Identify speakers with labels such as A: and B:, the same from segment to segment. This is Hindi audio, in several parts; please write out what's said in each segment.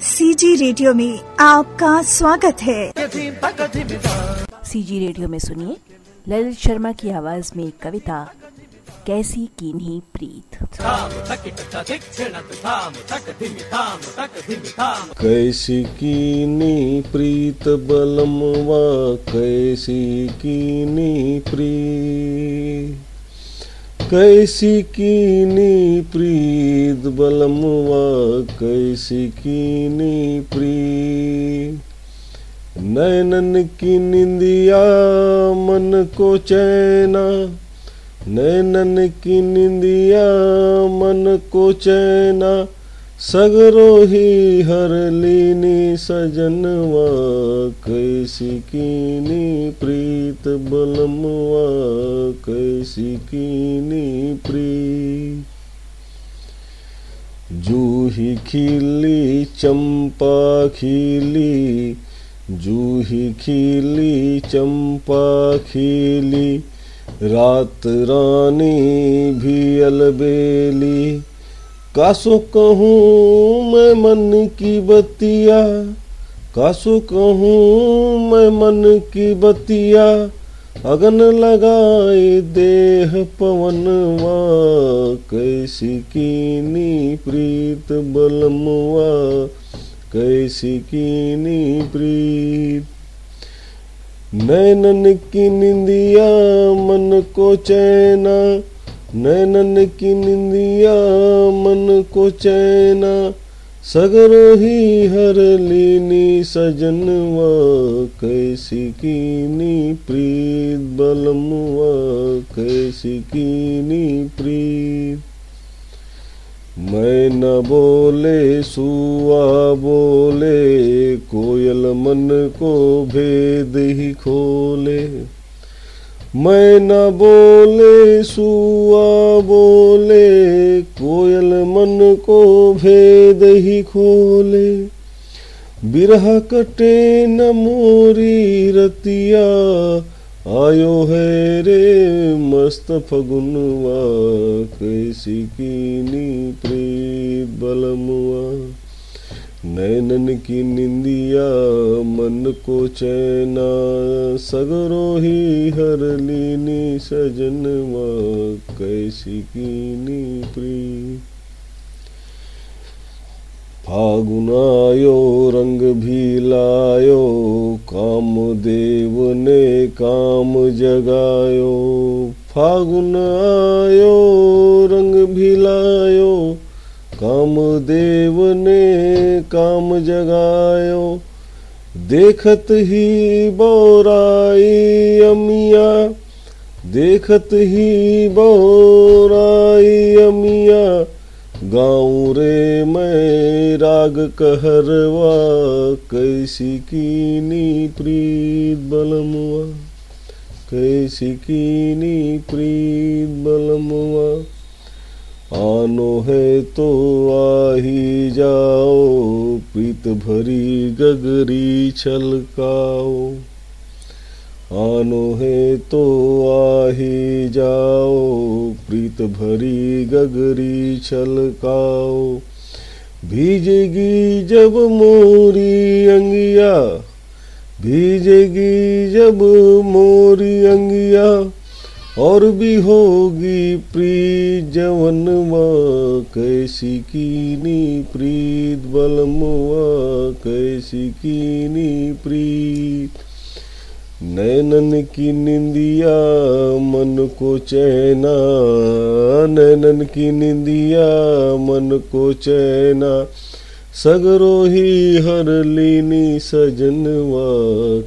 A: सीजी रेडियो में आपका स्वागत है।
B: सीजी रेडियो में सुनिए ललित शर्मा की आवाज़ में कविता कैसी कीन्ही प्रीत।
C: कैसी कीनी प्रीत बलमवा कैसी कीनी प्रीत। कैसी कीनी प्रीत बलमुआ, कैसी कीनी प्रीत। नैनन की निंदिया मन को चैना, नैनन की निंदिया मन को चैना। सगरो ही हर लीनी सजनवा, कैसी कीनी प्रीत बलमवा कैसी कीनी प्रीत। जूही खिली, चंपा खिली, जूही खिली, चंपा खिली, रात रानी भी अलबेली। कासो कहूँ मैं मन की बतिया, कासो कहूँ मैं मन की बतिया, अगन लगाए देह पवन पवनवा कैसी कीनी प्रीत बलमवा कैसी कीनी प्रीत। नैनन की निंदिया, मन को चैना नैनन की निंदिया, मन को चैना, सगरो ही हर लीनी, सजनवा, कैसी कीनी प्रीत बलमवा कैसी कीनी प्रीत। मैं न बोले, सुआ बोले, कोयल मन को भेद ही खोले। मैं न बोले सुआ, बोले कोयल मन को भेद ही खोले। बिरह कटे न मोरी रतिया, आयो है रे मस्त फगुनवा, कैसी कीनी प्रीत बलमुआ। नैनन की निंदिया मन को चैना सगरो ही हर लीनी सजनवा, कैसी कीनी प्रीत फागुन आयो रंग भी लायो काम देव ने काम जगायो। फागुन आयो रंग भी लायो काम देव ने काम जगायो। देखत ही बोराई अमिया। देखत ही बोराई अमिया। गाँव रे मैं राग कहरवा, कैसी कीनी प्रीत बलमुआ, कैसी कीनी प्रीत बलमुआ। आनो है तो आ ही जाओ प्रीत भरी गगरी छलकाओ आनो है तो आ ही जाओ प्रीत भरी गगरी छलकाओ भीजेगी जब मोरी अंगिया, भीजेगी जब मोरी अंगिया और भी होगी प्रीत जवनवा कैसी कीनी प्रीत बलमुआ कैसी कीनी प्रीत। नैनन की निंदिया मन को चैना, नैनन की निंदिया मन को चैना। सगरो ही हर लीनी सजनवा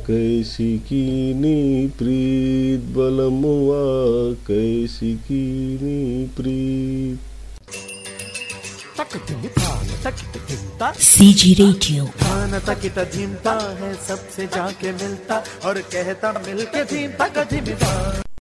C: कैसी कीनी प्रीत बलमुआ कैसी कीनी प्रीत।
A: सीजी रेडियो
D: खाना तकित धीमता है सबसे जाके मिलता और कहता मिलके धीमता का धीमता